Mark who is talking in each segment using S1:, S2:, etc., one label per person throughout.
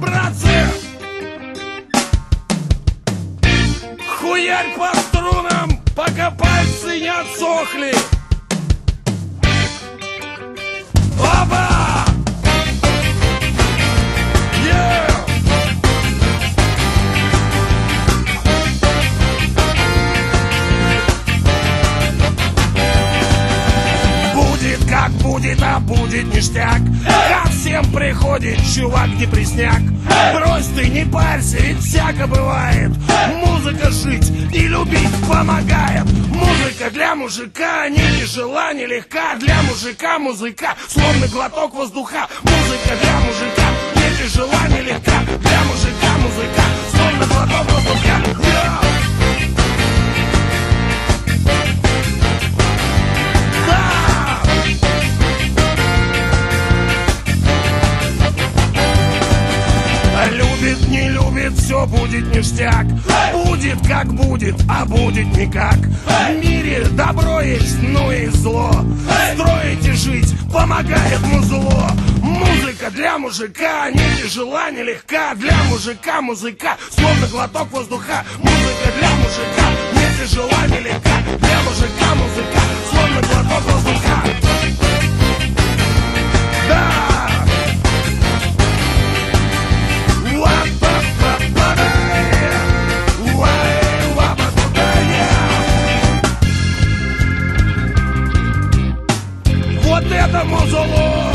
S1: вибрации Хуярь по струнам, пока пальцы не отсохли! Будет, ништяк. Ко всем приходит чувак депресняк Брось ты, не парься, ведь всяко бывает. Музыка жить и любить помогает. Музыка для мужика не тяжела, не легка. Для мужика музыка, словно глоток воздуха. Музыка для мужика не тяжела, не легка будет ништяк. Будет как будет, а будет никак. В мире добро есть, ну и зло. Строить и жить помогает музло Музыка для мужика не тяжела, не легка. Для мужика музыка, словно глоток воздуха. Музыка для Vamos ao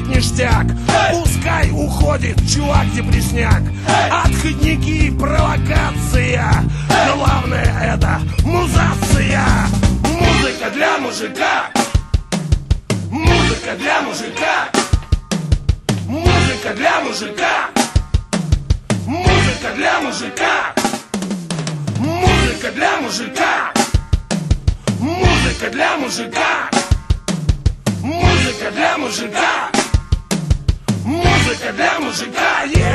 S1: будет ништяк. Пускай уходит чувак депресняк. Отходники, провокация. Главное это музация. Музыка для мужика. Музыка для мужика. Музыка для мужика. Музыка для мужика. Музыка для мужика. Музыка для мужика. Музыка для мужика music. got yeah.